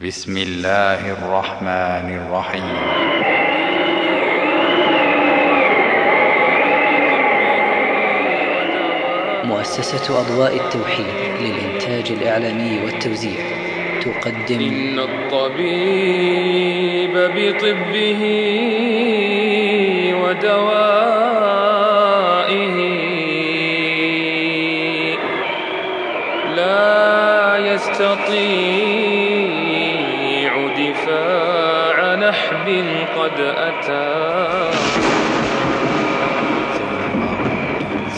بسم الله الرحمن الرحيم. مؤسسة أضواء التوحيد للإنتاج الإعلامي والتوزيع تقدم إن الطبيب بطبه ودوائه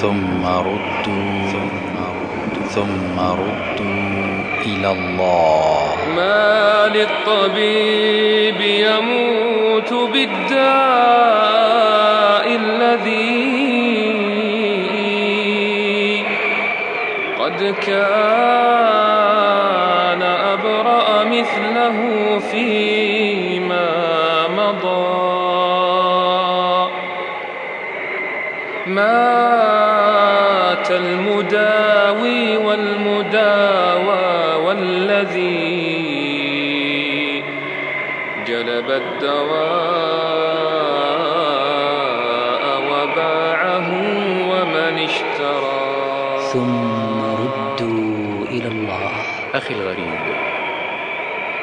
ثم ردوا ثم ردوا إلى الله. ما للطبيب يموت بالداء الذي قد كان الدواء وباعه ومن اشترى. ثم ردوا إلى الله. أخي الغريب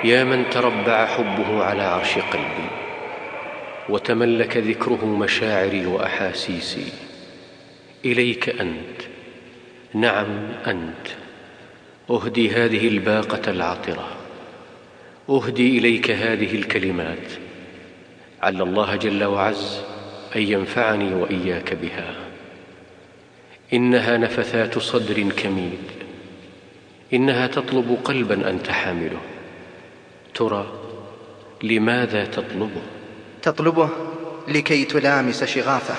يا من تربع حبه على عرش قلبي وتملك ذكره مشاعري وأحاسيسي إليك أنت. نعم أنت. أهدي هذه الباقة العطرة. أهدي إليك هذه الكلمات. عل الله جل وعز أن ينفعني وإياك بها. إنها نفثات صدر كميد إنها تطلب قلبا أنت حامله. ترى لماذا تطلبه؟ تطلبه لكي تلامس شغافه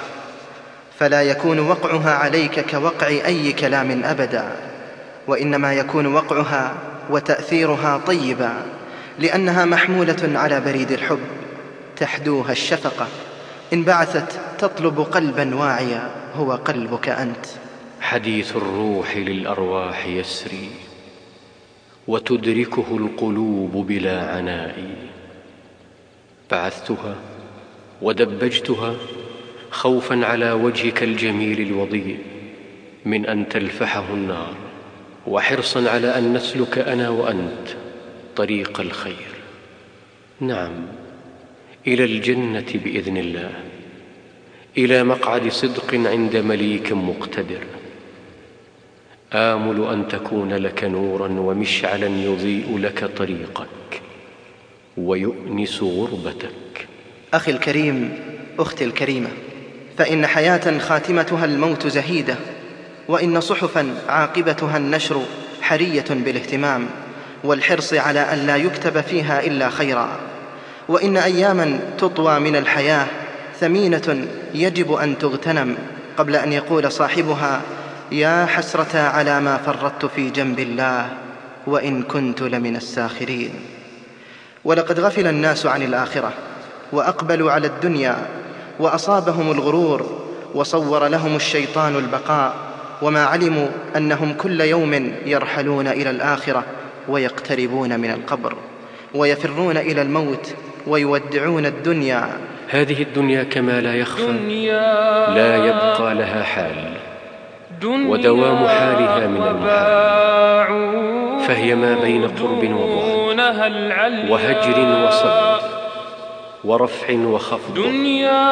فلا يكون وقعها عليك كوقع أي كلام أبدا وإنما يكون وقعها وتأثيرها طيبا لأنها محمولة على بريد الحب. تحدوها الشفقة. انبعثت تطلب قلبا واعيا هو قلبك أنت. حديث الروح للأرواح يسري وتدركه القلوب بلا عناء. بعثتها ودبجتها خوفا على وجهك الجميل الوضيء من أن تلفحه النار وحرصا على أن نسلك أنا وأنت طريق الخير. نعم. إلى الجنة بإذن الله إلى مقعد صدق عند مليك مقتدر. آمل أن تكون لك نورا ومشعلا يضيء لك طريقك ويؤنس غربتك. أخي الكريم أختي الكريمة فإن حياة خاتمتها الموت زهيدة وإن صحفا عاقبتها النشر حرية بالاهتمام والحرص على أن لا يكتب فيها إلا خيرا. وإن أياما تطوى من الحياة ثمينة يجب أن تغتنم قبل أن يقول صاحبها يا حسرة على ما فرطت في جنب الله وإن كنت لمن الساخرين. ولقد غفل الناس عن الآخرة وأقبلوا على الدنيا وأصابهم الغرور وصور لهم الشيطان البقاء وما علموا أنهم كل يوم يرحلون إلى الآخرة ويقتربون من القبر ويفرون إلى الموت ويودعون الدنيا. هذه الدنيا كما لا يخفى. لا يبقى لها حال. ودوام حالها من المحال. فهي ما بين قرب وبعد. وهجر وصد. ورفع وخفض. دنيا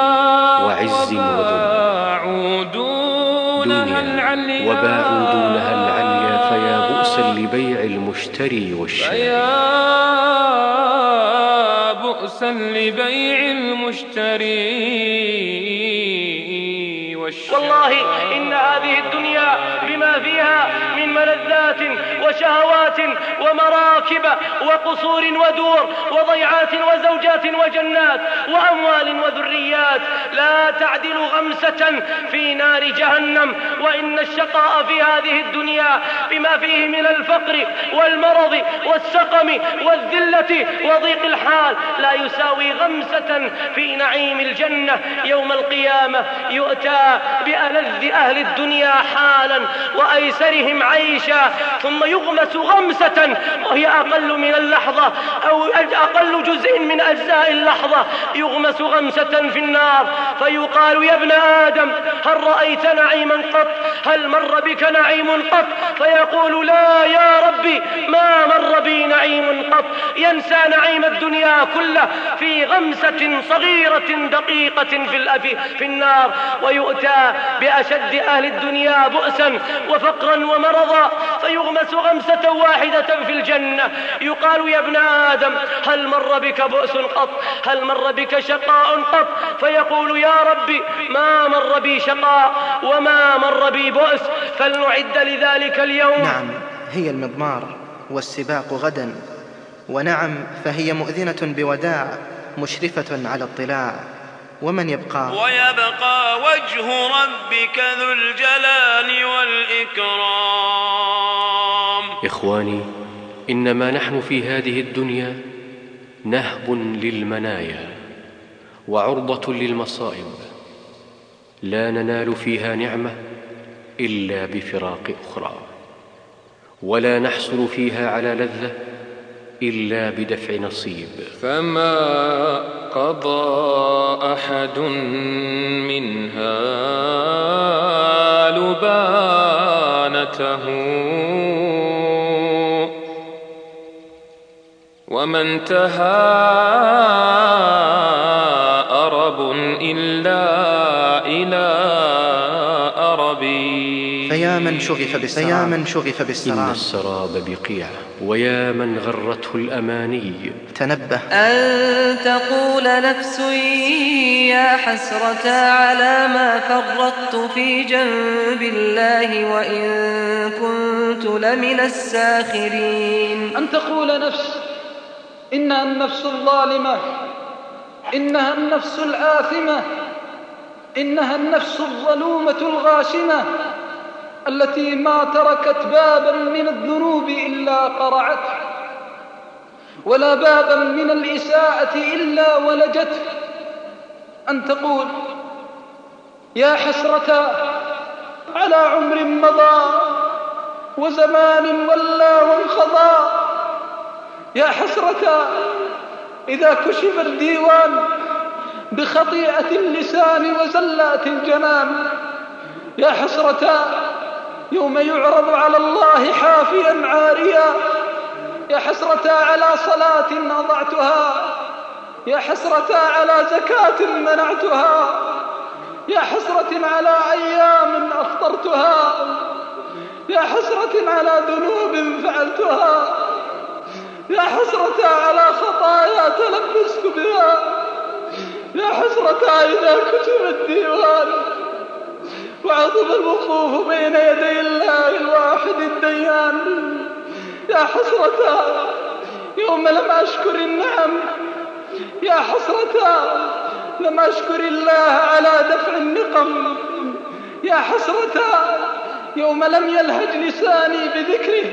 وعز وذل. وباعوا دونها دنيا العليا. وباعوا دونها العليا. فيا بؤسا لبيع المشتري والشاري بؤسا لبيع المشتري والله إن هذه الدنيا بما فيها وشهوات ومراكب وقصور ودور وضيعات وزوجات وجنات وأموال وذريات لا تعدل غمسة في نار جهنم وإن الشقاء في هذه الدنيا بما فيه من الفقر والمرض والسقم والذلة وضيق الحال لا يساوي غمسة في نعيم الجنة يوم القيامة يؤتى بألذ أهل الدنيا حالا وأيسرهم عيشا ثم يغمس غمسة وهي أقل من اللحظة أو أقل جزء من أجزاء اللحظة. يغمس غمسة في النار فيقال يا ابن آدم هل رأيت نعيما قط؟ هل مر بك نعيم قط؟ فيقول لا يا ربي ما مر بي نعيم قط. ينسى نعيم الدنيا كله في غمسة صغيرة دقيقة في الأفي في النار. ويؤتى بأشد أهل الدنيا بؤسا وفقرا ومرضا. فيغمس غمسة واحدة في الجنة. يقال يا ابن آدم هل مر بك بؤس قط؟ هل مر بك شقاء قط؟ فيقول يا ربي ما مر بي شقاء وما مر بي بؤس فلنعد لذلك اليوم. نعم هي المضمار والسباق غدا. ونعم فهي مؤذنة بوداع مشرفة على اطلاع. ومن يبقى؟ ويبقى وجه ربك ذو الجلال والإكرام. إخواني إنما نحن في هذه الدنيا نهب للمنايا وعرضة للمصائب. لا ننال فيها نعمة إلا بفراق أخرى ولا نحصل فيها على لذة إلا بدفع نصيب. فما قضى أحد منها لبانته وما انتهى أرب إلا إلى أربي فيا من شغف بالسراب فيا من شغف إن بالسراب السراب بقيع. ويا من غرته الأماني. تنبه. أن تقول نفس يا حسرة على ما فرطت في جنب الله وإن كنت لمن الساخرين. أن تقول نفس إنها النفس الظالمة. إنها النفس الآثمة. إنها النفس الظلومة الغاشمة التي ما تركت بابا من الذنوب إلا قرعته ولا بابا من الإساءة إلا ولجته. أن تقول يا حسرة على عمر مضى وزمان ولى وانخضى يا حسرة إذا كشف الديوان بخطيئة اللسان وزلات الجنان يا حسرة يوم يعرض على الله حافيا عاريا يا حسرة على صلاة أضعتها يا حسرة على زكاة منعتها يا حسرة على أيام أفطرتها يا حسرة على ذنوب فعلتها. يا حسرة على خطايا تلبست بها. يا حسرة إذا كتب الديوان. وعظم الوقوف بين يدي الله الواحد الديان. يا حسرة يوم لم أشكر النعم. يا حسرة لم أشكر الله على دفع النقم. يا حسرة يوم لم يلهج لساني بذكره.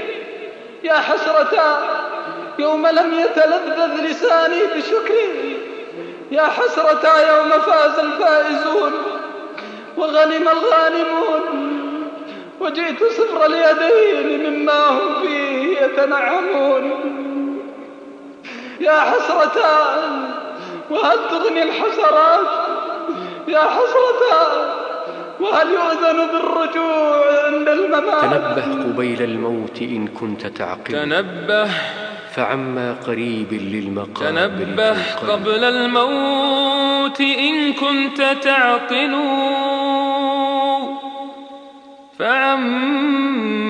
يا حسرة يوم لم يتلذذ لساني بشكره يا حسرة يوم فاز الفائزون وغنم الغانمون. وجئت صفر اليدين مما هم فيه يتنعمون. يا حسرة وهل تغني الحسرات؟ يا حسرة وهل يؤذن بالرجوع عند الممات؟ تنبه قبيل الموت إن كنت تعقل. تنبه. فعما قريب للمقابر تنبه. قبل الموت إن كنت تعقل. فعما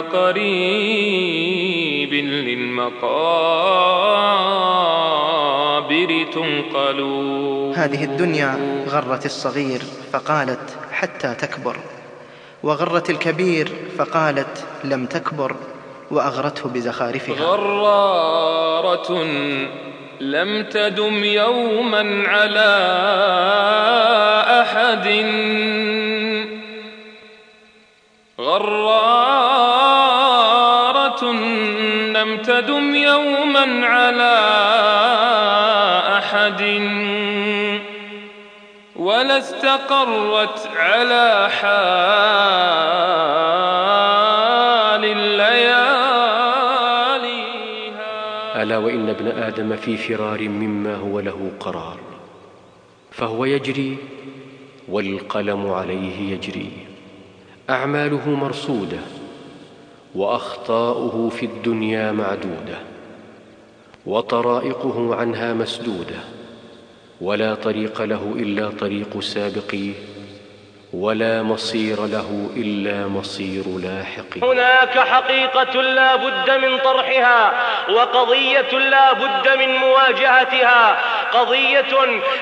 قريب للمقابر تنقل هذه الدنيا غرت الصغير فقالت حتى تكبر وغرت الكبير فقالت لم تكبر وأغرته بزخارفها. غرارة لم تدم يوما على أحد. غرارة لم تدم يوما على أحد ولا استقرت على حال الليالي. ألا وإن ابن آدم في فرار مما هو له قرار فهو يجري والقلم عليه يجري. أعماله مرصودة وأخطاؤه في الدنيا معدودة وطرائقه عنها مسدودة. ولا طريق له إلا طريق سابقيه ولا مصير له إلا مصير لاحق. هناك حقيقة لا بد من طرحها وقضية لا بد من مواجهتها. قضية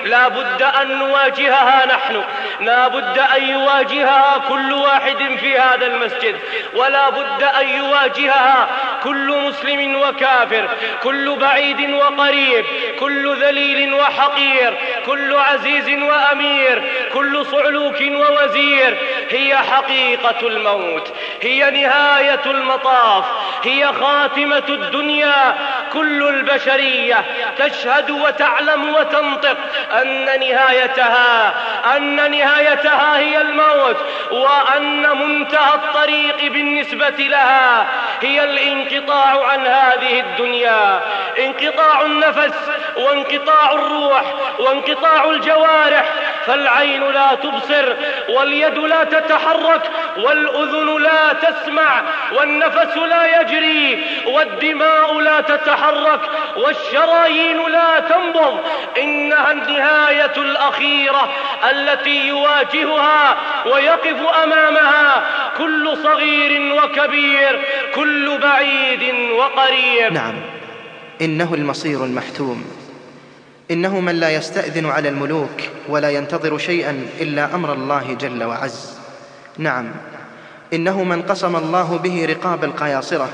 لا بد أن نواجهها نحن. لا بد أن يواجهها كل واحد في هذا المسجد ولا بد أن يواجهها كل مسلم وكافر كل بعيد وقريب كل ذليل وحقير كل عزيز وأمير كل صعلوك ووزير هي حقيقة الموت هي نهاية المطاف هي خاتمة الدنيا كل البشرية تشهد وتعلم وتنطق أن نهايتها أن نهايتها هي الموت وأن منتهى الطريق بالنسبة لها هي الانقطاع عن هذه الدنيا. انقطاع النفس وانقطاع الروح وانقطاع الجوارح فالعين لا تبصر واليد لا تتحرك والأذن لا تسمع والنفس لا يجري والدماء لا تتحرك والشرايين لا تنبض. إنها النهاية الأخيرة التي يواجهها ويقف أمامها كل صغير وكبير كل بعيد وقريب. نعم إنه المصير المحتوم. إنه من لا يستأذن على الملوك ولا ينتظر شيئا إلا أمر الله جل وعز. نعم. إنه من قسم الله به رقاب القياصرة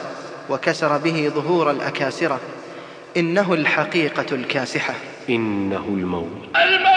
وكسر به ظهور الأكاسرة. إنه الحقيقة الكاسحة. إنه الموت. الموت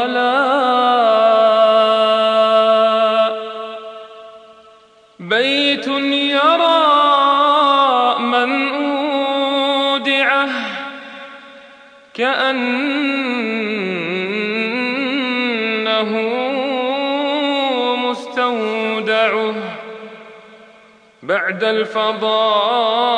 خلاء بيت يرى من أودعه كأنه مستودعه بعد الفضاء.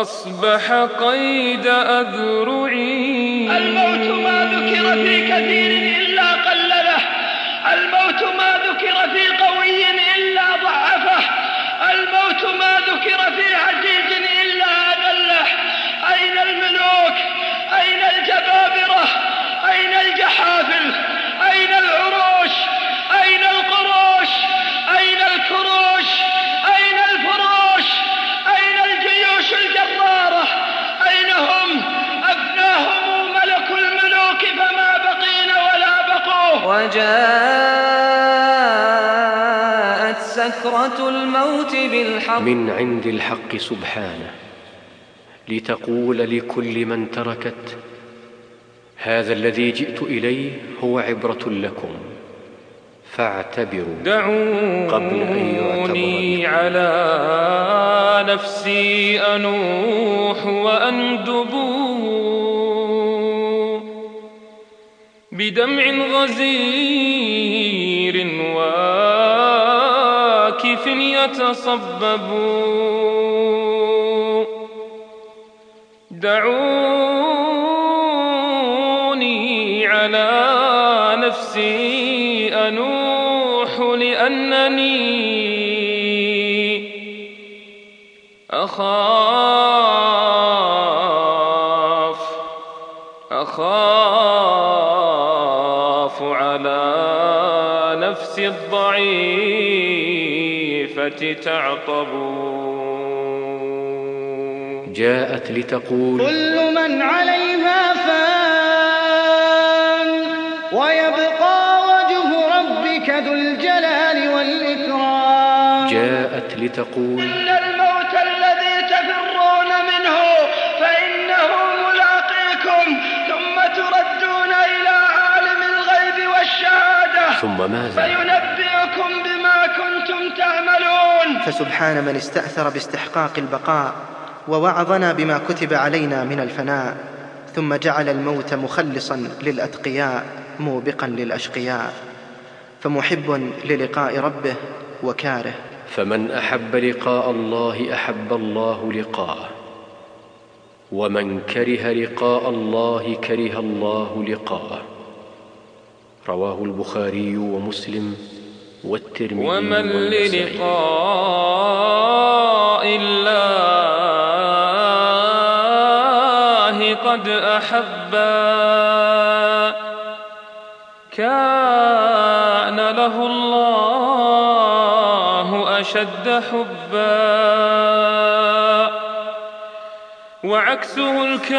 أصبح قيد أذرعي. الموت ما ذكر في كثير إلا قلله الموت ما ذكر في قوي إلا ضعفه الموت ما ذكر في عزيز إلا أذله أين الملوك أين الجبابرة أين الجحافل أين العروش أين القروش أين الكروش أين الفروش أين الجيوش الجرارة أين هم أفناهم ملك الملوك فما بقين ولا بقوا وجاءت سكرة الموت بالحق من عند الحق سبحانه لتقول لكل من تركت هذا الذي جئت إليه هو عبرة لكم فاعتبروا قبل بكم. على نفسي أنوح وأندب بدمع غزير واكف يتصبب. دعوني على نفسي أنوح لأنني أخاف. أخاف. نفسي الضعيفة تعطبون جاءت لتقول كل من عليها فان ويبقى وجه ربك ذو الجلال والإكرام. جاءت لتقول ثم ماذا فينبئكم بما كنتم تعملون. فسبحان من استأثر باستحقاق البقاء ووعظنا بما كتب علينا من الفناء ثم جعل الموت مخلصا للأتقياء موبقا للأشقياء. فمحب للقاء ربه وكاره. فمن أحب لقاء الله أحب الله لقاءه. ومن كره لقاء الله كره الله لقاءه. رواه البخاري ومسلم والترمذي ومن. للقاء الله قد أحبا كان له الله أشد حبا. وعكسه الكاره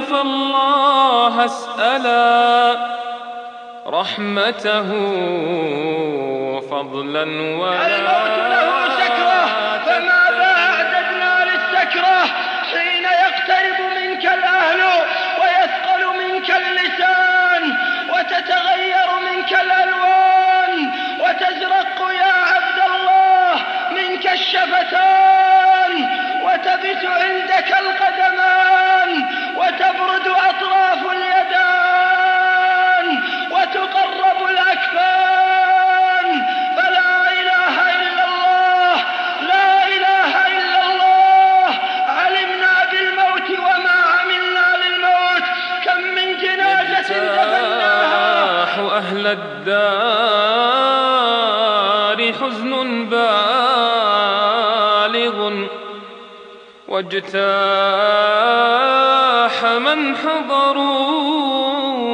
فالله أسألا. رحمته فضلا ولا الموت له سكرة فماذا أعددنا للسكرة حين يقترب منك الأهل ويثقل منك اللسان وتتغير منك الألوان وتزرق يا عبد الله منك الشفتان وتبت عندك القدمان وتبرد أطراف واجتاح من حضروا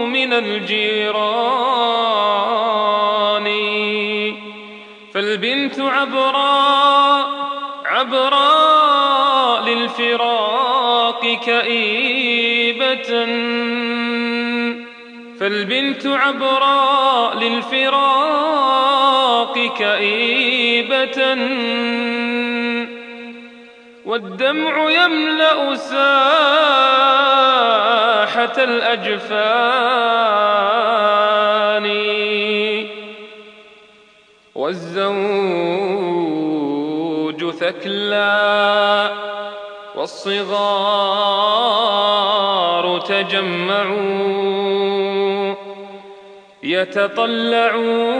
من الجيران فالبنت عبراء عبراء للفراق كئيبة فالبنت عبراء للفراق كئيبة والدمع يملأ ساحة الأجفان. والزوج ثكلى والصغار تجمعوا يتطلعون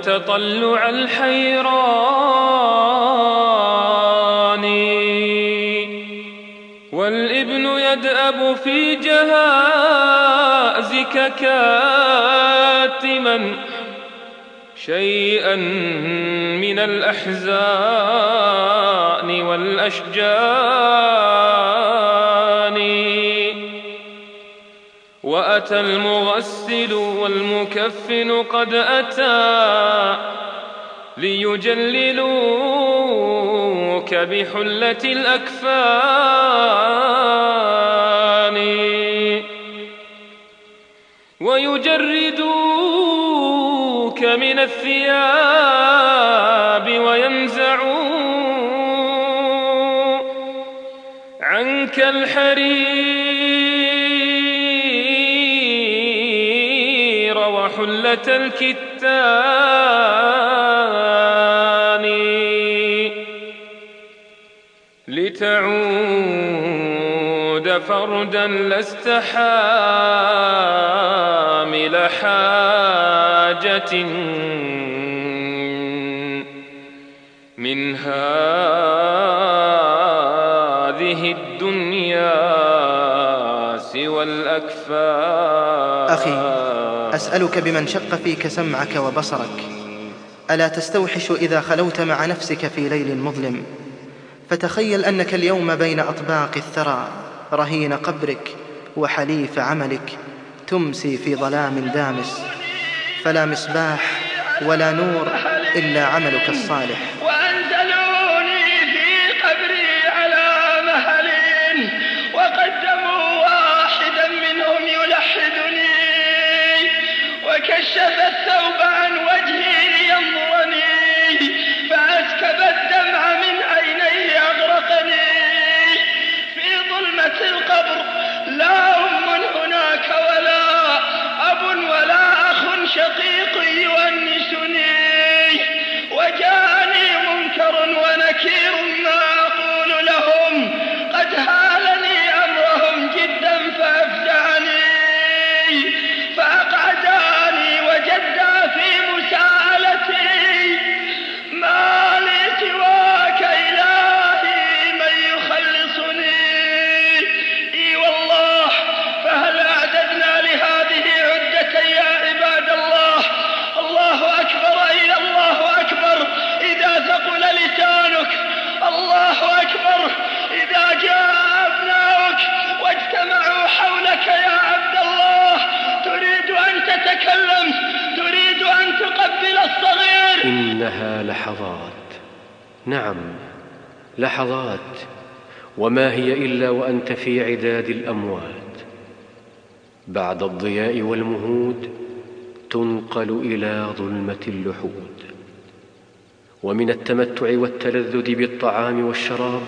تطلع الحيران. يدأب في جهازك كاتما شيئا من الأحزان والأشجان. وأتى المغسل والمكفن قد أتى ليجللوك بحلة الأكفان. ويجردوك من الثياب وينزعوا عنك الحرير وحلة الكتان لتعود فردا لست حامل حاجة من هذه الدنيا سوى الأكفان. أخي أسألك بمن شق فيك سمعك وبصرك. ألا تستوحش إذا خلوت مع نفسك في ليل مظلم؟ فتخيل أنك اليوم بين أطباق الثرى رهين قبرك وحليف عملك تمسي في ظلام دامس فلا مصباح ولا نور إلا عملك الصالح. تتكلم. تريد أن تقبل الصغير. إنها لحظات. نعم لحظات. وما هي إلا وأنت في عداد الأموات. بعد الضياء والمهود تنقل إلى ظلمة اللحود. ومن التمتع والتلذذ بالطعام والشراب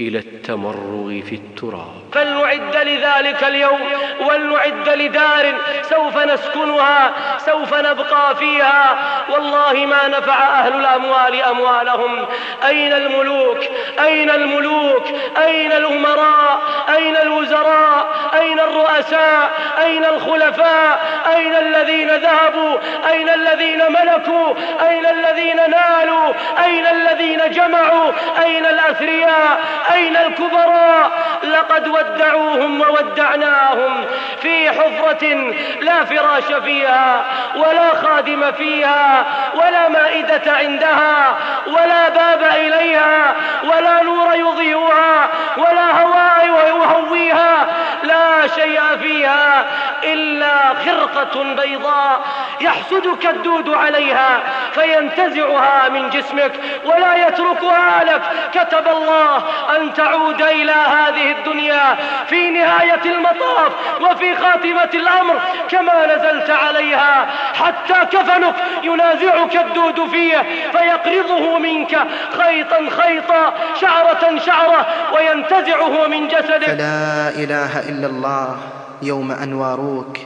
إلى التمرغ في التراب. فلنعد لذلك اليوم ولنعد لدار سوف نسكنها سوف نبقى فيها. والله ما نفع أهل الأموال أموالهم. أين الملوك؟ أين الملوك؟ أين الأمراء؟ أين الوزراء؟ أين الرؤساء؟ أين الخلفاء؟ أين الذين ذهبوا؟ أين الذين ملكوا؟ أين الذين نالوا؟ أين الذين جمعوا؟ أين الأثرياء؟ أين الكبراء؟ لقد ودعوهم وودعناهم في حفرة لا فراش فيها ولا خادم فيها ولا مائدة عندها ولا باب إليها ولا نور يضيئها ولا هواء يهويها لا شيء فيها إلا خرقة بيضاء يحسدك الدود عليها فينتزعها من جسمك ولا يتركها لك. كتب الله أن تعود إلى هذه الدنيا في نهاية المطاف وفي خاتمة الأمر كما نزلت عليها. حتى كفنك ينازعك الدود فيه فيقرضه منك خيطا خيطا شعرة شعرة وينتزعه من جسدك فلا إله إلا الله يوم أن واروك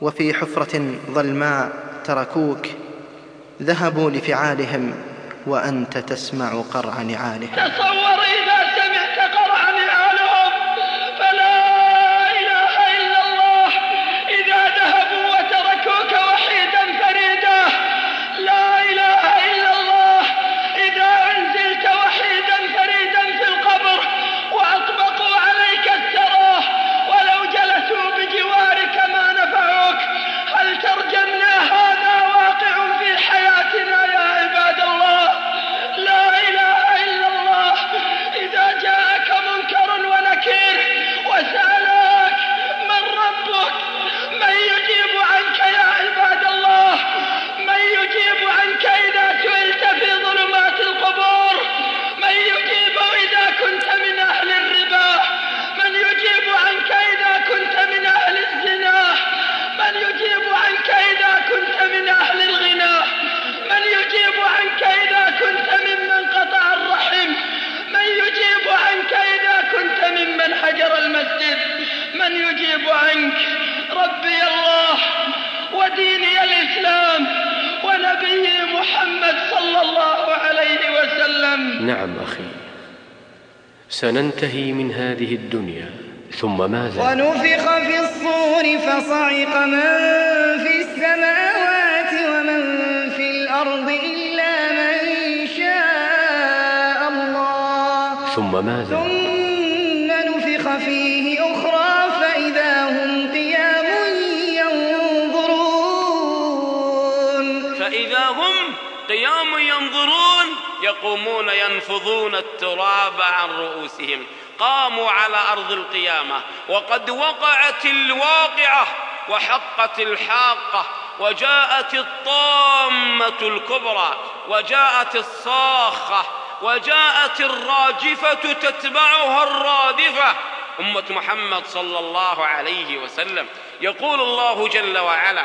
وفي حفرة ظلماء تركوك ذهبوا لفعالهم وأنت تسمع قرع نعالهم. تصور إذا سننتهي من هذه الدنيا ثم ماذا ونفخ في الصور فصعق من في السماوات ومن في الأرض إلا من شاء الله. ثم ماذا ثم نفخ فيه أخرى فإذا هم قيام ينظرون. فإذا هم قيام ينظرون يقومون ينفضون التراب عن رؤوسهم. قاموا على أرض القيامة وقد وقعت الواقعة وحقت الحاقة وجاءت الطامة الكبرى وجاءت الصاخة وجاءت الراجفة تتبعها الرادفة. أمة محمد صلى الله عليه وسلم يقول الله جل وعلا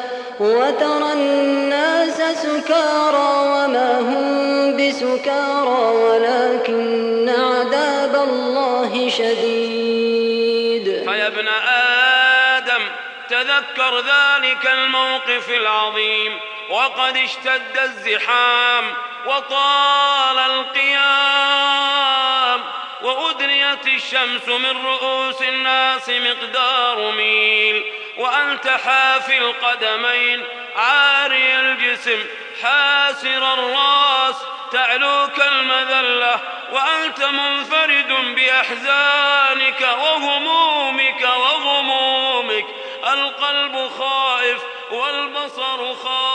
وترى الناس سكارى وما هم بسكارى ولكن عذاب الله شديد. فيا ابن آدم تذكر ذلك الموقف العظيم وقد اشتد الزحام وطال القيام. وأدنيت الشمس من رؤوس الناس مقدار ميل وأنت حافي القدمين عاري الجسم حاسر الراس تعلوك المذلة وأنت منفرد بأحزانك وهمومك وغمومك القلب خائف والبصر خاشع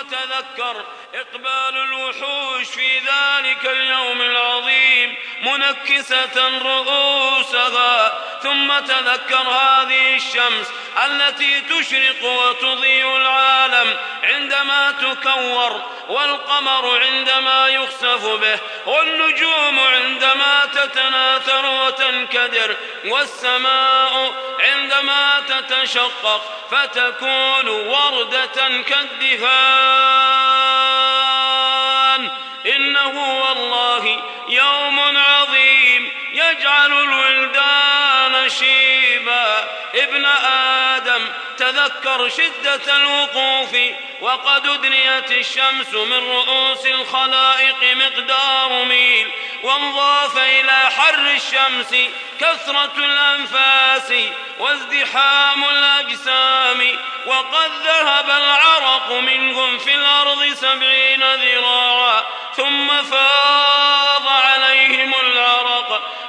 ثم تذكر إقبال الوحوش في ذلك اليوم العظيم منكسة رؤوسها ثم تذكر هذه الشمس التي تشرق وتضيء العالم عندما تكور والقمر عندما يخسف به والنجوم عندما تتناثر وتنكدر والسماء عندما تتشقق فتكون وردة كالدهان. إنه والله يوم عظيم يجعل الولدان ابن آدم تذكر شدة الوقوف وقد أدنيت الشمس من رؤوس الخلائق مقدار ميل وانضاف إلى حر الشمس كثرة الأنفاس وازدحام الأجسام وقد ذهب العرق منهم في الأرض سبعين ذراعا ثم فاض عليهم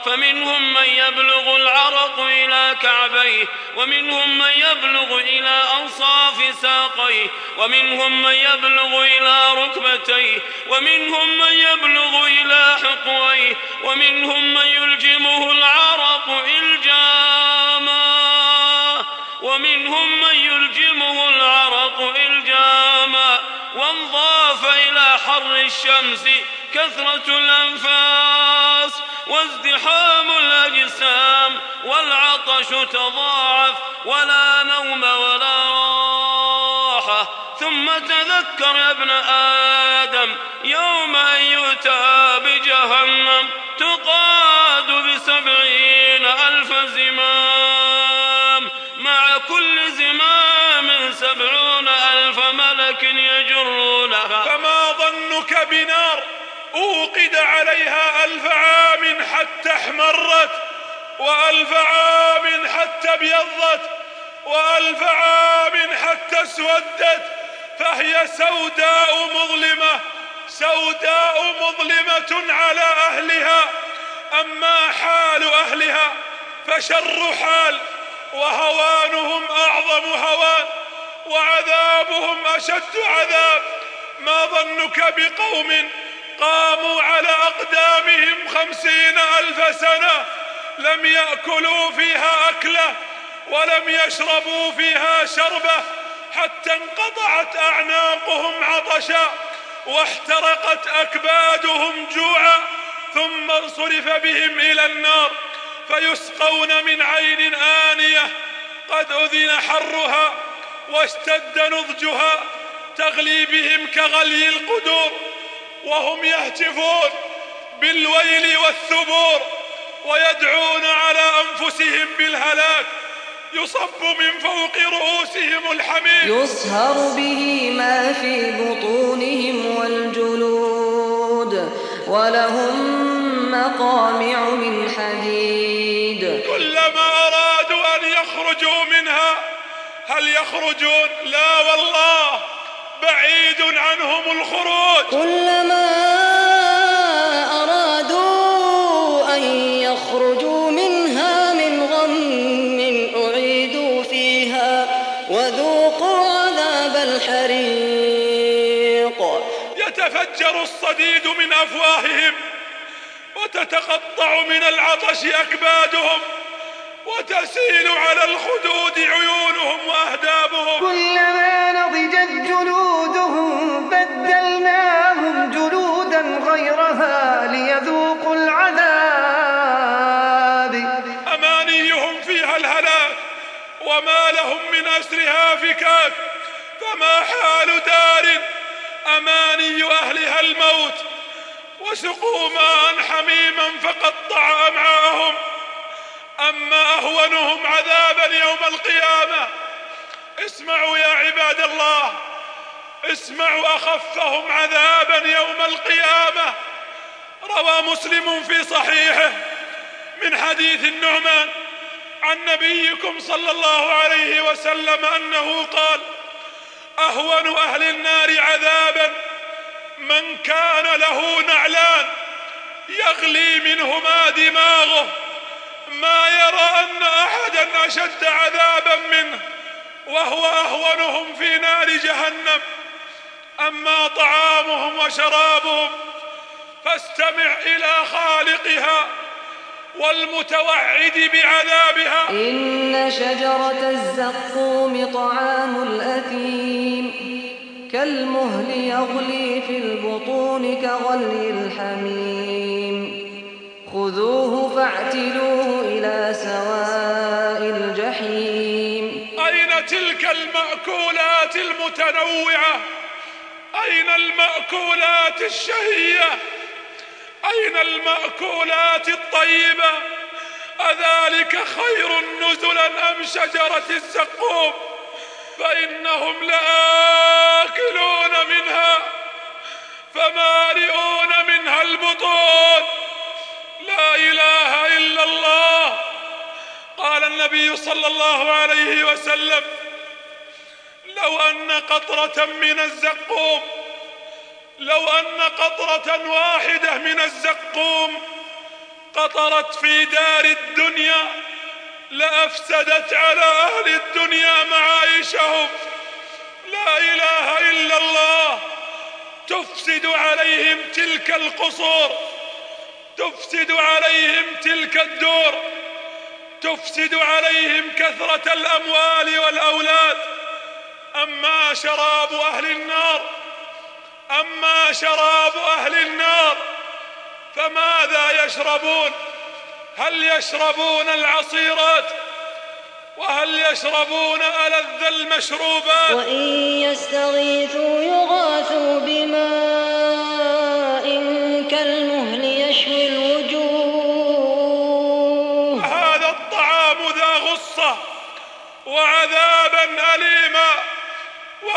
فمنهم من يبلغ العرق إلى كعبيه ومنهم من يبلغ إلى أنصاف ساقيه ومنهم من يبلغ إلى ركبتيه ومنهم من يبلغ إلى حقويه ومنهم من يلجمه العرق إلجاما ومنهم من يلجمه العرق إلجاما. وانضاف إلى حر الشمس كثرة الأنفاس وازدحام الأجسام والعطش تضاعف ولا نوم ولا راحة. ثم تذكر يا ابن آدم يوم أن يؤتى بجهنم تقاد بسبعين ألف زمام. مع كل زمام سبعون ألف ملك يجرونها. فما ظنك بنار؟ أوقد عليها ألف عام حتى احمرت وألف عام حتى ابيضت وألف عام حتى اسودت. فهي سوداء مظلمة سوداء مظلمة على أهلها. أما حال أهلها فشر حال وهوانهم أعظم هوان وعذابهم أشد عذاب. ما ظنك بقوم قاموا على أقدامهم خمسين ألف سنة لم يأكلوا فيها أكلة ولم يشربوا فيها شربة حتى انقطعت أعناقهم عطشا واحترقت أكبادهم جوعا ثم انصرف بهم إلى النار فيسقون من عين آنية قد أذن حرها واشتد نضجها تغلي بهم كغلي القدور وهم يهتفون بالويل والثبور ويدعون على أنفسهم بالهلاك. يصب من فوق رؤوسهم الحميم. يصهر به ما في بطونهم والجلود ولهم مقامع من حديد. كلما أرادوا أن يخرجوا منها هل يخرجون؟ لا والله. بعيد عنهم الخروج. كلما أرادوا أن يخرجوا منها من غم أعيدوا فيها وذوقوا عذاب الحريق. يتفجر الصديد من أفواههم وتتقطع من العطش أكبادهم. وتسيل على الخدود عيونهم وأهدابهم. كلما نضجت جلودهم بدلناهم جلودا غيرها ليذوقوا العذاب. أمانيهم فيها الهلاك وما لهم من أسرها فكاك. فما حال دار أماني أهلها الموت؟ وسقوا ماء حميما فقطع أمعاءهم أما أهونهم عذابا يوم القيامة. اسمعوا يا عباد الله. اسمعوا أخفهم عذابا يوم القيامة. روى مسلم في صحيحه من حديث النعمان عن نبيكم صلى الله عليه وسلم أنه قال أهون أهل النار عذابا من كان له نعلان يغلي منهما دماغه يرى أن أحدا أشد عذابا منه وهو أهونهم في نار جهنم. أما طعامهم وشرابهم فاستمع إلى خالقها والمتوعد بعذابها. إن شجرة الزقوم طعام الأثيم كالمهل يغلي في البطون كغلي الحميم. خذوه فاعتلوه سواء الجحيم. أين تلك المأكولات المتنوعة؟ أين المأكولات الشهية؟ أين المأكولات الطيبة؟ أذلك خير نزلا أم شجرة الزقوم؟ فإنهم لآكلون منها فمالئون منها البطون. لا إله إلا الله. قال النبي صلى الله عليه وسلم لو أن قطرة من الزقوم لو أن قطرة واحدة من الزقوم قطرت في دار الدنيا لأفسدت على أهل الدنيا معايشهم. لا إله إلا الله. تفسد عليهم تلك القصور. تفسد عليهم تلك الدور تفسد عليهم كثرة الأموال والأولاد. أما شراب أهل النار أما شراب أهل النار فماذا يشربون؟ هل يشربون العصيرات؟ وهل يشربون ألذ المشروبات؟ وإن يستغيثوا يغاثوا بماء كالمهل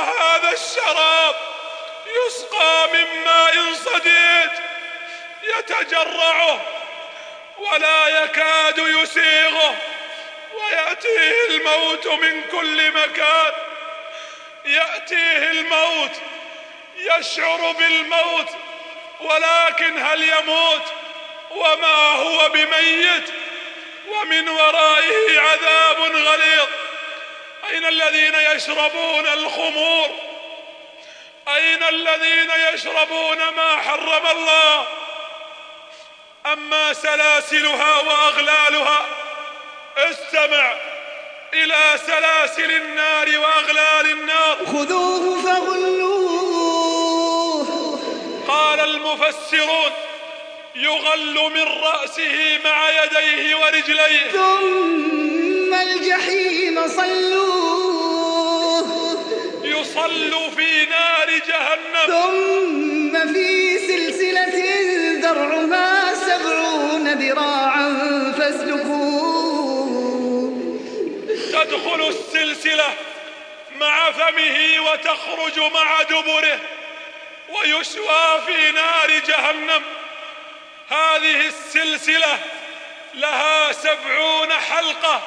وهذا الشراب يسقى من ماء صديد يتجرعه ولا يكاد يسيغه ويأتيه الموت من كل مكان. يأتيه الموت يشعر بالموت ولكن هل يموت؟ وما هو بميت؟ ومن ورائه عذاب غليظ. أين الذين يشربون الخمور؟ أين الذين يشربون ما حرم الله؟ أما سلاسلها وأغلالها استمع إلى سلاسل النار وأغلال النار. خذوه فغلوه. قال المفسرون يغل من رأسه مع يديه ورجليه. ثم الجحيم صلوه. يصل في نار جهنم. ثم في سلسلة ذرعها سبعون ذراعا فاسلكوه. تدخل السلسلة مع فمه وتخرج مع دبره ويشوى في نار جهنم. هذه السلسلة لها سبعون حلقة.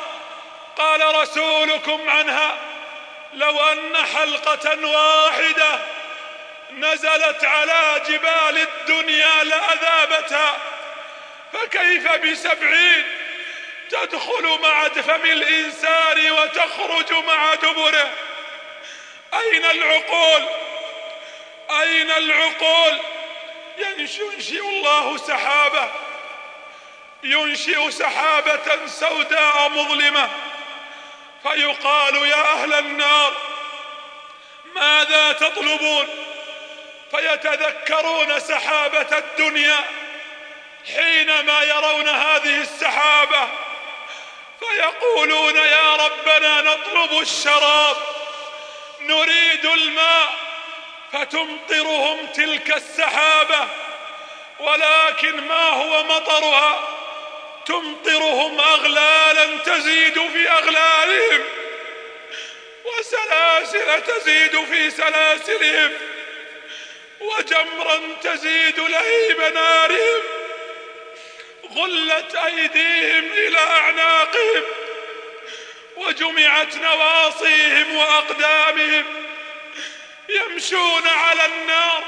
قال رسولكم عنها لو أن حلقة واحدة نزلت على جبال الدنيا لأذابتها فكيف بسبعين؟ تدخل مع فم الإنسان وتخرج مع دبره. أين العقول؟ أين العقول؟ ينشئ الله سحابة ينشئ سحابة سوداء مظلمة. فيقال يا أهل النار ماذا تطلبون؟ فيتذكرون سحابة الدنيا حينما يرون هذه السحابة فيقولون يا ربنا نطلب الشراب نريد الماء فتمطرهم تلك السحابة ولكن ما هو مطرها؟ تمطرهم أغلالا تزيد في أغلالهم وسلاسل تزيد في سلاسلهم وجمرا تزيد لهيب نارهم غلت أيديهم إلى أعناقهم وجمعت نواصيهم وأقدامهم يمشون على النار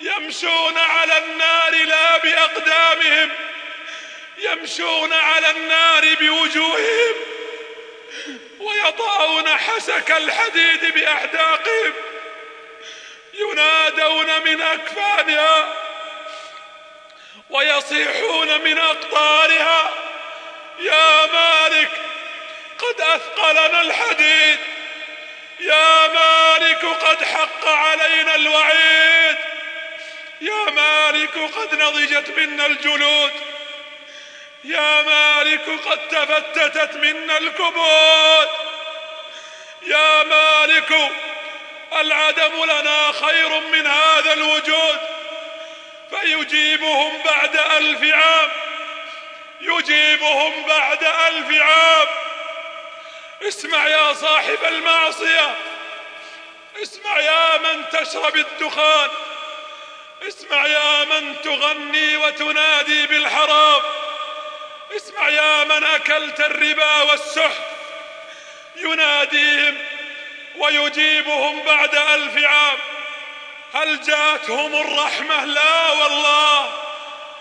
يمشون على النار لا بأقدامهم. يمشون على النار بوجوههم ويطأون حسك الحديد بأحداقهم ينادون من أكفانها ويصيحون من أقطارها يا مالك قد أثقلنا الحديد يا مالك قد حق علينا الوعيد يا مالك قد نضجت منا الجلود. يا مالك قد تفتتت منا الكبود. يا مالك العدم لنا خير من هذا الوجود. فيجيبهم بعد ألف عام. يجيبهم بعد ألف عام. اسمع يا صاحب المعصية. اسمع يا من تشرب الدخان. اسمع يا من تغني وتنادي بالحرام. اسمع يا من أكلت الربا والسحت. يناديهم ويجيبهم بعد ألف عام. هل جاءتهم الرحمة؟ لا والله.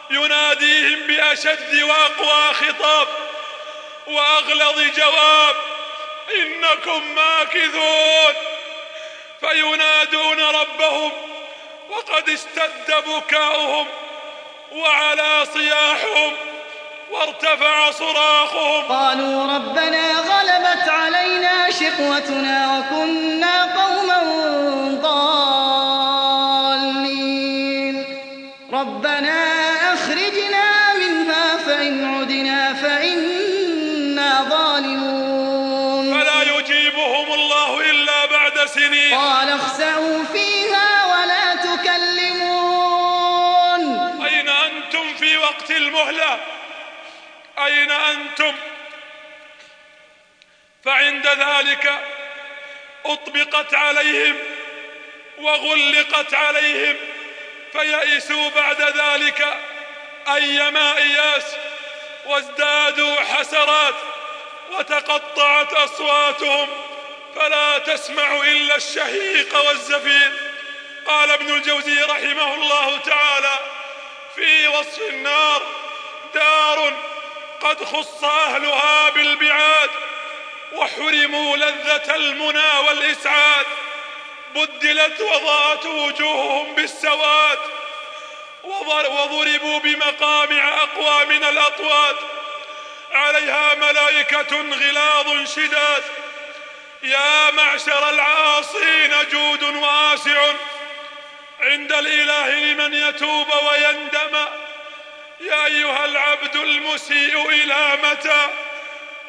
يناديهم بأشد وأقوى خطاب. وأغلظ جواب إنكم ماكثون. فينادون ربهم وقد اشتد بكاؤهم وعلى صياحهم. وارتفع صراخهم. قالوا ربنا غلبت علينا شقوتنا وكنا قوما أنتم فعند ذلك أطبقت عليهم وغلقت عليهم فيئسوا بعد ذلك أيما إياس وازدادوا حسرات وتقطعت أصواتهم فلا تسمع إلا الشهيق والزفير. قال ابن الجوزي رحمه الله تعالى في وصف النار دار قد خص أهلها بالبعاد وحرموا لذة المنى والإسعاد بدلت وضاءت وجوههم بالسواد وضربوا بمقامع أقوى من الأطواد عليها ملائكة غلاظ شداد. يا معشر العاصين جود واسع عند الإله لمن يتوب ويندم. يا أيها العبد المسيء إلى متى؟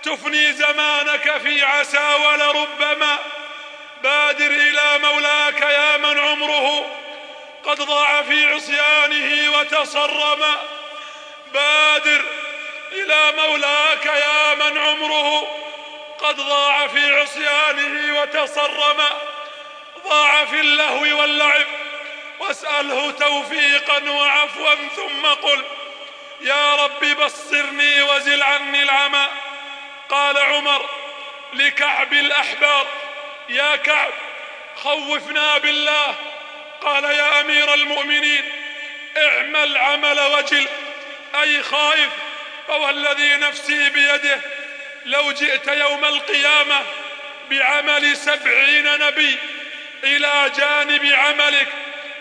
تفني زمانك في عسى ولربما بادر إلى مولاك يا من عمره. قد ضاع في عصيانه وتصرم. بادر إلى مولاك يا من عمره. قد ضاع في عصيانه وتصرم. ضاع في اللهو واللعب. واسأله توفيقا وعفوا ثم قل. يا رب بصرني وزل عني العمى. قال عمر لكعب الأحبار يا كعب خوفنا بالله. قال يا أمير المؤمنين اعمل عمل وجل. أي خائف فوالذي نفسي بيده. لو جئت يوم القيامة بعمل سبعين نبي إلى جانب عملك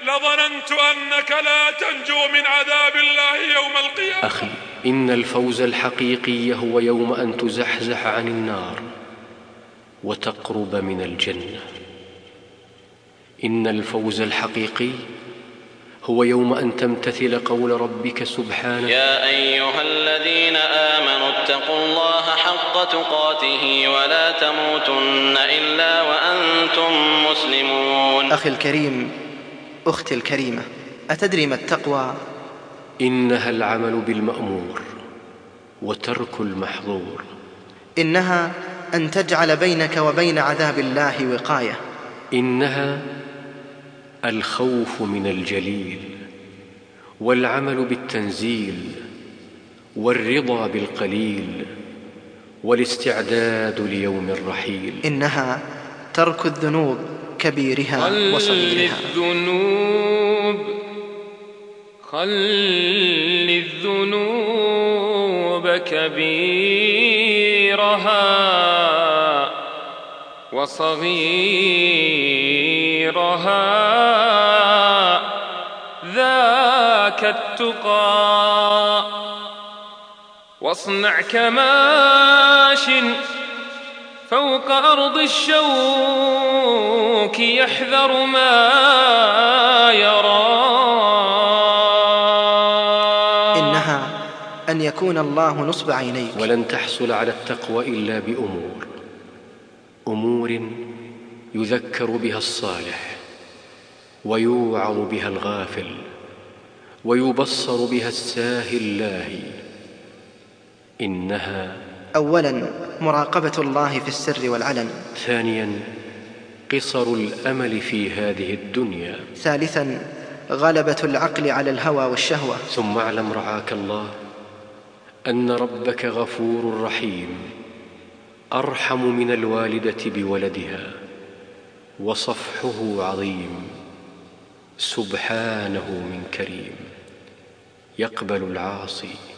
لظننت أنك لا تنجو من عذاب الله يوم القيامة. أخي إن الفوز الحقيقي هو يوم أن تزحزح عن النار وتقرب من الجنة. إن الفوز الحقيقي هو يوم أن تمتثل قول ربك سبحانه. يا أيها الذين آمنوا اتقوا الله حق تقاته ولا تموتن إلا وأنتم مسلمون. أخي الكريم أختي الكريمة أتدري ما التقوى؟ إنها العمل بالمأمور وترك المحظور. إنها أن تجعل بينك وبين عذاب الله وقاية. إنها الخوف من الجليل والعمل بالتنزيل والرضا بالقليل والاستعداد ليوم الرحيل. إنها ترك الذنوب كبيرها وصغيرها. الذنوب خل الذنوب كبيرها وصغيرها. ذاك التقى واصنع كماش فوق أرض الشوك يحذر ما يرى. إنها أن يكون الله نصب عينيك. ولن تحصل على التقوى إلا بأمور. أمور يذكر بها الصالح ويوعظ بها الغافل ويبصر بها الساهي اللاهي. إنها أولا مراقبة الله في السر والعلن. ثانيا قصر الأمل في هذه الدنيا. ثالثا غلبة العقل على الهوى والشهوة. ثم اعلم رعاك الله أن ربك غفور رحيم أرحم من الوالدة بولدها وصفحه عظيم سبحانه من كريم. يقبل العاصي.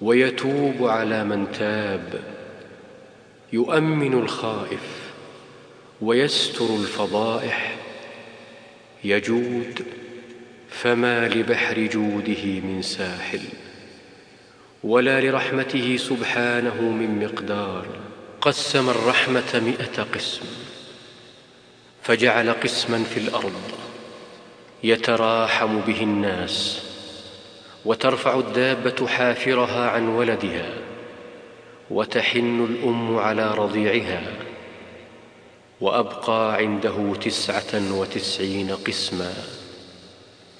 ويتوب على من تاب. يؤمن الخائف ويستر الفضائح. يجود فما لبحر جوده من ساحل ولا لرحمته سبحانه من مقدار. قسم الرحمة مئة قسم فجعل قسما في الأرض يتراحم به الناس. وترفع الدابة حافرها عن ولدها وتحن الأم على رضيعها وأبقى عنده تسعة وتسعين قسما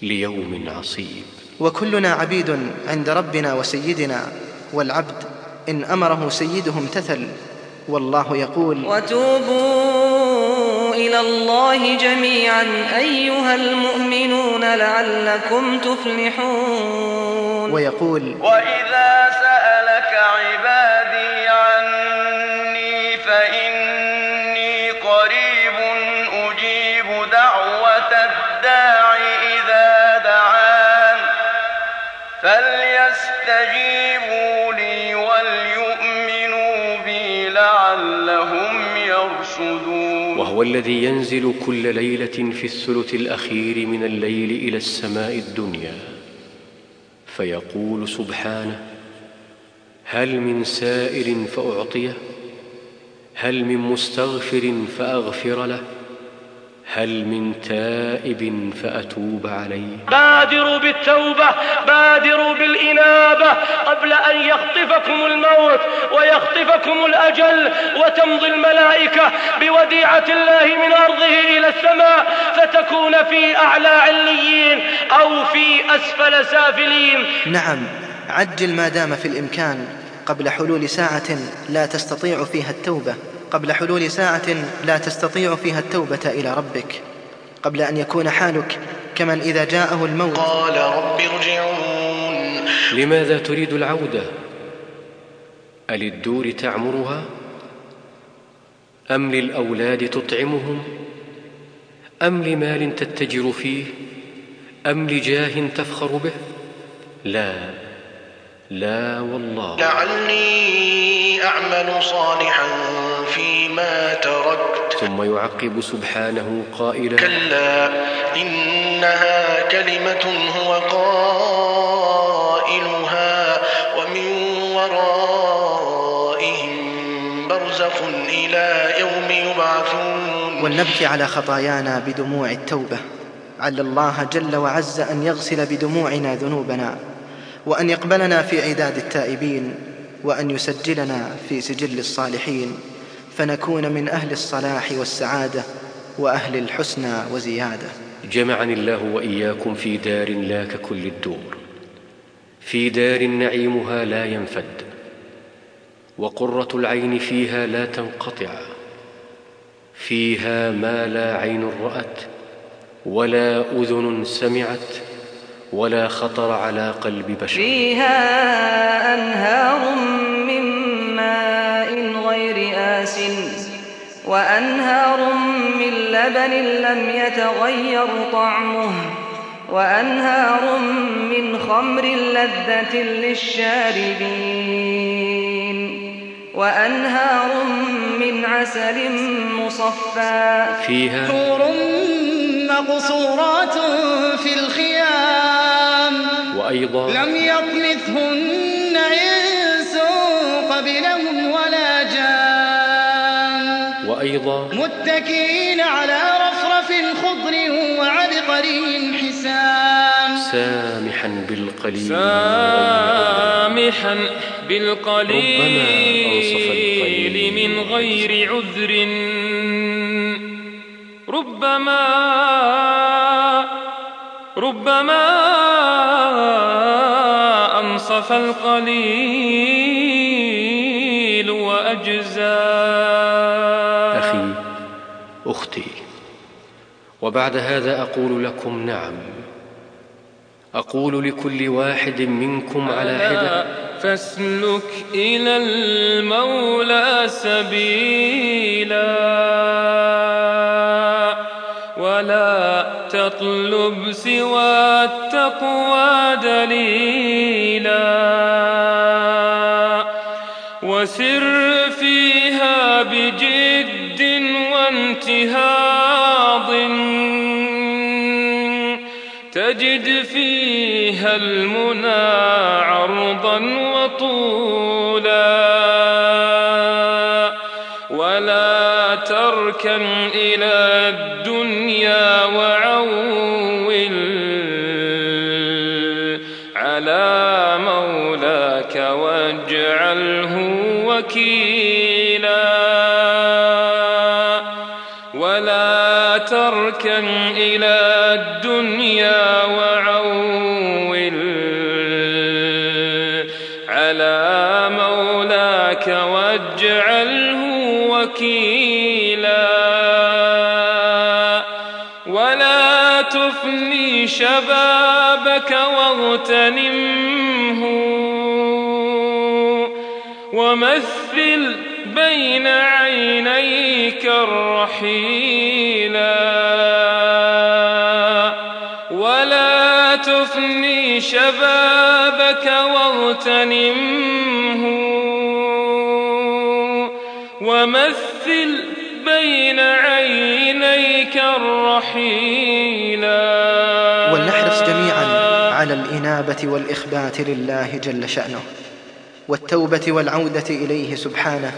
ليوم عصيب. وكلنا عبيد عند ربنا وسيدنا والعبد إن أمره سيده امتثل والله يقول وتوبوا إلى الله جميعا أيها المؤمنون لعلكم تفلحون. ويقول وإذا وهو الذي ينزل كل ليلة في الثلث الأخير من الليل إلى السماء الدنيا. فيقول سبحانه هل من سائل فأعطيه؟ هل من مستغفر فأغفر له؟ هل من تائب فأتوب عليه؟ بادروا بالتوبة بادروا بالإنابة قبل أن يخطفكم الموت ويخطفكم الأجل وتمضي الملائكة بوديعة الله من أرضه إلى السماء فتكون في أعلى عليين أو في أسفل سافلين. نعم عجل ما دام في الإمكان قبل حلول ساعة لا تستطيع فيها التوبة. قبل حلول ساعة لا تستطيع فيها التوبة إلى ربك. قبل أن يكون حالك كمن إذا جاءه الموت. قال رب ارجعون. لماذا تريد العودة؟ أللدور تعمرها؟ أم للأولاد تطعمهم؟ أم لمال تتجر فيه؟ أم لجاه تفخر به؟ لا لا والله. لعلي أعمل صالحا. فيما تركت. ثم يعقب سبحانه قائلا كلا إنها كلمة هو قائلها ومن ورائهم برزخ إلى يوم يبعثون. ولنبكي على خطايانا بدموع التوبة. عل الله جل وعز أن يغسل بدموعنا ذنوبنا وأن يقبلنا في عداد التائبين وأن يسجلنا في سجل الصالحين. فنكون من أهل الصلاح والسعادة وأهل الحسنى وزيادة. جمعني الله وإياكم في دار لا ككل الدور. في دار نعيمها لا ينفد وقرة العين فيها لا تنقطع. فيها ما لا عين رأت ولا أذن سمعت ولا خطر على قلب بشر. فيها أنهار من ماء غير وأنهار من لبن لم يتغير طعمه وأنهار من خمر لذة للشاربين وأنهار من عسل مصفى فيها حور مقصورات في الخيام وأيضا لم يطمثهن إنس قبلهم ولا وأيضا متكئين على رفرف خضر وعبقري حسان سامحا بالقليل. سامحا بالقليل من غير عذر. ربما ربما أنصف القليل وأجزى وبعد هذا أقول لكم نعم. أقول لكل واحد منكم على حدة. فاسلك إلى المولى سبيلا. ولا تطلب سوى التقوى دليلا. وسر فيها بجد وانتهاض فيها المنى عرضا وطولا ولا تركن إلى الدنيا وعول على مولاك واجعله وكيلا ولا تركن إلى الدنيا وكيلا. ولا تفني شبابك واغتنمه. ومثل بين عينيك الرحيلا. ولا تفني شبابك واغتنمه. ومثل بين عينيك الرحيلا. ولنحرص جميعا على الإنابة والإخبات لله جل شأنه والتوبة والعودة إليه سبحانه.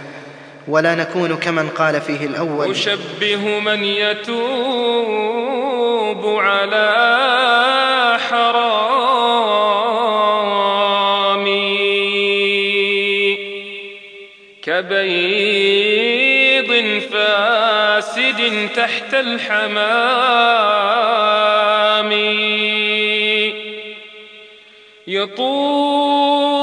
ولا نكون كمن قال فيه الأول. أشبه من يتوب على حرامي. كبيض فاسد تحت الحمام. يطول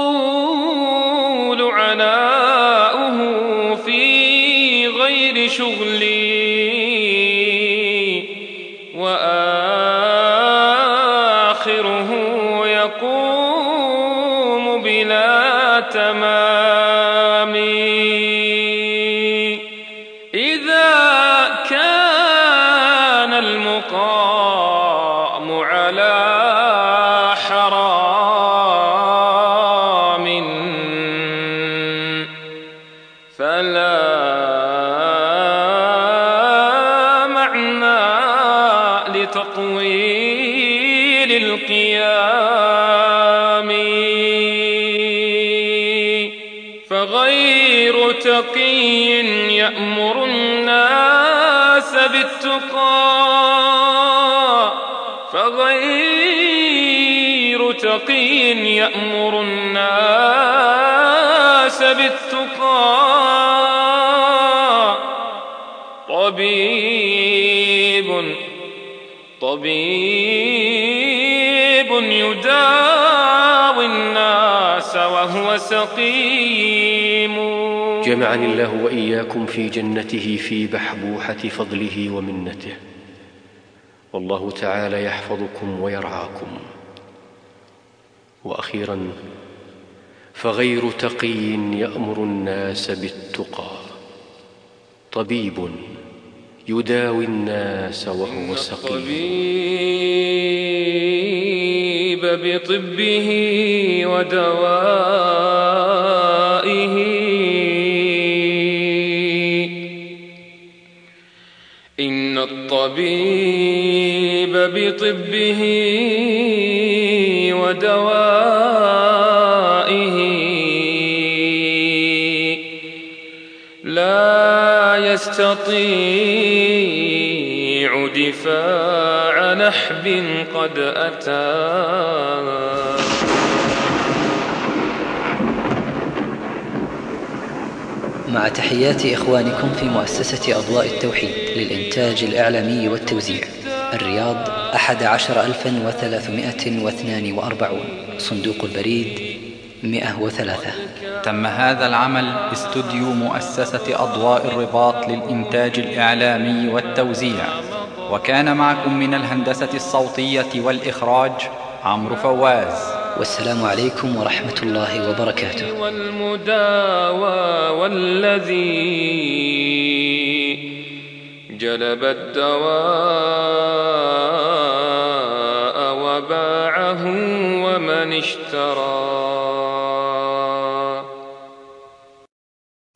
فغير تقي يأمر الناس بالتقى. طبيب طبيب يداوي الناس وهو سقيم. جمعني الله وإياكم في جنته في بحبوحة فضله ومنته. والله تعالى يحفظكم ويرعاكم. وأخيرا فغير تقي يأمر الناس بالتقى. طبيب يداوي الناس وهو سقيم. طبيب بطبه ودوائه. إن الطبيب بطبه ودوائه يستطيع دفاع نحب قد أتى. مع تحيات إخوانكم في مؤسسة أضواء التوحيد للإنتاج الإعلامي والتوزيع الرياض أحد عشر ألفا وثلاثمائة واثنان وأربعون صندوق البريد مئة وثلاثة. تم هذا العمل باستوديو مؤسسة أضواء الرباط للإنتاج الإعلامي والتوزيع. وكان معكم من الهندسة الصوتية والإخراج عمرو فواز. والسلام عليكم ورحمة الله وبركاته. والمداوى والذي جلب الدواء وباعه ومن اشترى.